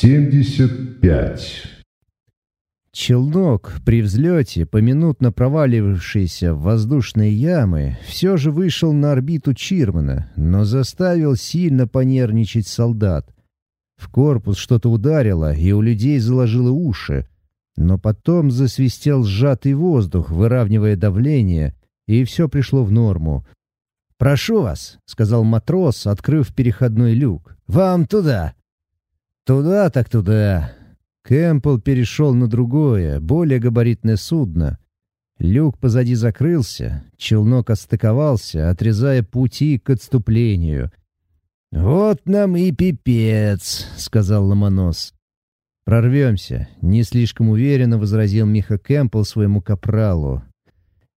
75. Челнок при взлете, поминутно проваливавшийся в воздушные ямы, все же вышел на орбиту Чирмана, но заставил сильно понервничать солдат. В корпус что-то ударило, и у людей заложило уши. Но потом засвистел сжатый воздух, выравнивая давление, и все пришло в норму. «Прошу вас», — сказал матрос, открыв переходной люк. «Вам туда». «Туда так туда». Кэмпбелл перешел на другое, более габаритное судно. Люк позади закрылся, челнок отстыковался, отрезая пути к отступлению. «Вот нам и пипец», — сказал Ломонос. «Прорвемся», — не слишком уверенно возразил Миха Кэмпбелл своему капралу.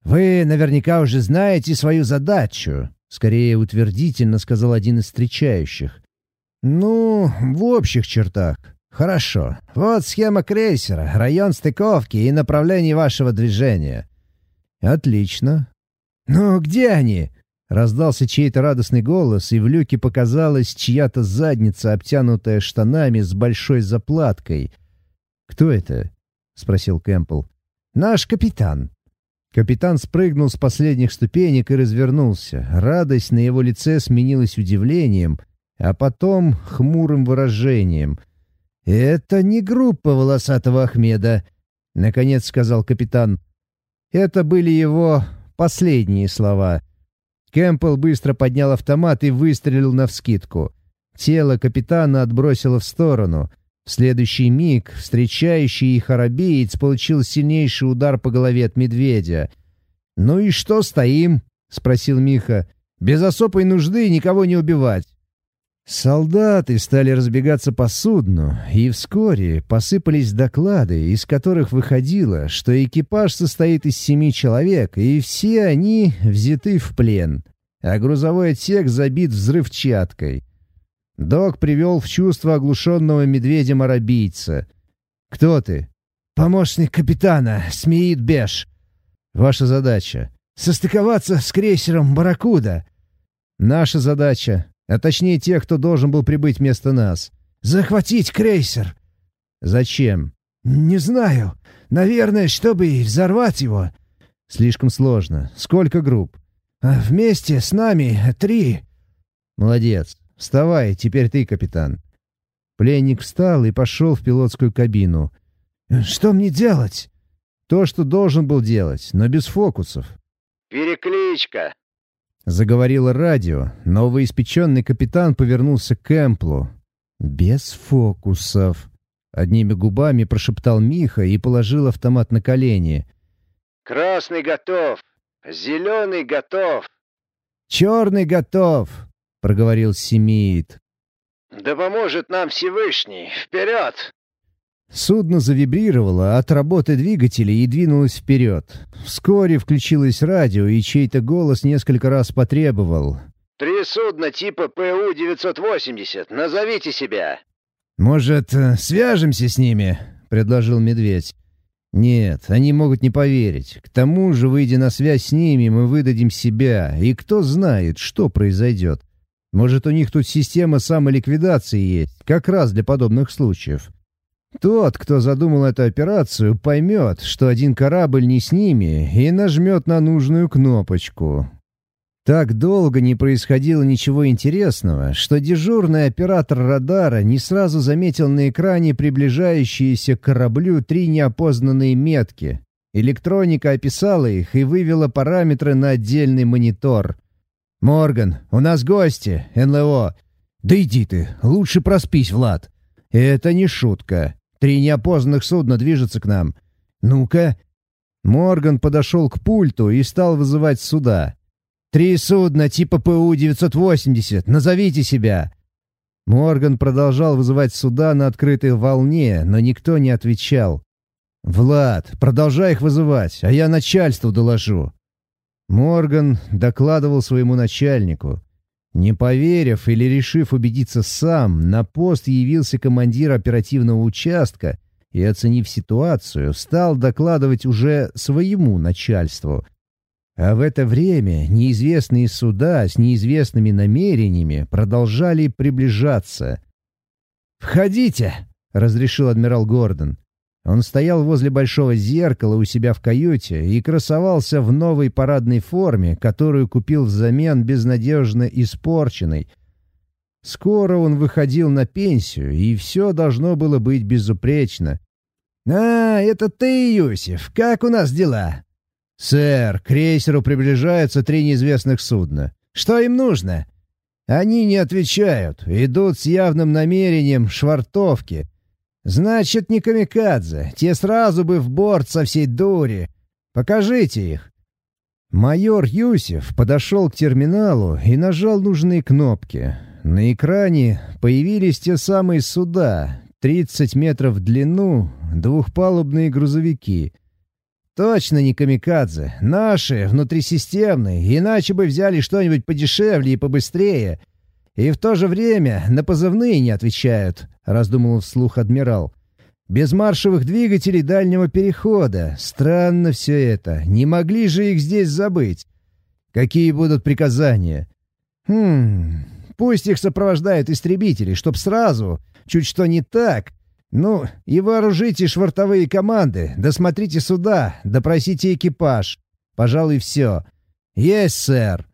«Вы наверняка уже знаете свою задачу», — скорее утвердительно сказал один из встречающих. «Ну, в общих чертах. Хорошо. Вот схема крейсера, район стыковки и направление вашего движения». «Отлично. Ну, где они?» Раздался чей-то радостный голос, и в люке показалась чья-то задница, обтянутая штанами с большой заплаткой. «Кто это?» — спросил Кэмпбелл. «Наш капитан». Капитан спрыгнул с последних ступенек и развернулся. Радость на его лице сменилась удивлением, а потом хмурым выражением. «Это не группа волосатого Ахмеда», — наконец сказал капитан. Это были его последние слова. Кэмпбелл быстро поднял автомат и выстрелил навскидку. Тело капитана отбросило в сторону. В следующий миг встречающий их арабеец получил сильнейший удар по голове от медведя. «Ну и что стоим?» — спросил Миха. «Без особой нужды никого не убивать». Солдаты стали разбегаться по судну, и вскоре посыпались доклады, из которых выходило, что экипаж состоит из семи человек, и все они взяты в плен, а грузовой отсек забит взрывчаткой. Док привел в чувство оглушенного медведя-марабийца. «Кто ты?» «Помощник капитана, Смеит Беш». «Ваша задача?» «Состыковаться с крейсером «Барракуда». «Наша задача а точнее тех, кто должен был прибыть вместо нас. «Захватить крейсер!» «Зачем?» «Не знаю. Наверное, чтобы взорвать его». «Слишком сложно. Сколько групп?» а «Вместе с нами три». «Молодец. Вставай, теперь ты капитан». Пленник встал и пошел в пилотскую кабину. «Что мне делать?» «То, что должен был делать, но без фокусов». «Перекличка», Заговорило радио. Новоиспеченный капитан повернулся к Эмплу. «Без фокусов», — одними губами прошептал Миха и положил автомат на колени. «Красный готов! Зеленый готов!» «Черный готов!» — проговорил Семиит. «Да поможет нам Всевышний! Вперед!» Судно завибрировало от работы двигателей и двинулось вперед. Вскоре включилось радио, и чей-то голос несколько раз потребовал. «Три судна типа ПУ-980. Назовите себя!» «Может, э, свяжемся с ними?» — предложил Медведь. «Нет, они могут не поверить. К тому же, выйдя на связь с ними, мы выдадим себя, и кто знает, что произойдет. Может, у них тут система самоликвидации есть, как раз для подобных случаев». Тот, кто задумал эту операцию, поймет, что один корабль не с ними, и нажмет на нужную кнопочку. Так долго не происходило ничего интересного, что дежурный оператор радара не сразу заметил на экране приближающиеся к кораблю три неопознанные метки. Электроника описала их и вывела параметры на отдельный монитор. «Морган, у нас гости, НЛО!» «Да иди ты, лучше проспись, Влад!» «Это не шутка. Три неопознанных судна движутся к нам. Ну-ка!» Морган подошел к пульту и стал вызывать суда. «Три судна типа ПУ-980. Назовите себя!» Морган продолжал вызывать суда на открытой волне, но никто не отвечал. «Влад, продолжай их вызывать, а я начальству доложу». Морган докладывал своему начальнику. Не поверив или решив убедиться сам, на пост явился командир оперативного участка и, оценив ситуацию, стал докладывать уже своему начальству. А в это время неизвестные суда с неизвестными намерениями продолжали приближаться. «Входите!» — разрешил адмирал Гордон. Он стоял возле большого зеркала у себя в каюте и красовался в новой парадной форме, которую купил взамен безнадежно испорченной. Скоро он выходил на пенсию, и все должно было быть безупречно. «А, это ты, Юсиф! Как у нас дела?» «Сэр, к крейсеру приближаются три неизвестных судна. Что им нужно?» «Они не отвечают, идут с явным намерением швартовки». «Значит, не камикадзе. Те сразу бы в борт со всей дури. Покажите их». Майор Юсиф подошел к терминалу и нажал нужные кнопки. На экране появились те самые суда, 30 метров в длину, двухпалубные грузовики. Точно не камикадзе. Наши, внутрисистемные, иначе бы взяли что-нибудь подешевле и побыстрее. И в то же время на позывные не отвечают, раздумывал вслух адмирал. Без маршевых двигателей дальнего перехода. Странно все это. Не могли же их здесь забыть. Какие будут приказания? Хм, пусть их сопровождают истребители, чтоб сразу, чуть что не так. Ну, и вооружите швартовые команды, досмотрите суда, допросите экипаж. Пожалуй, все. Есть, сэр.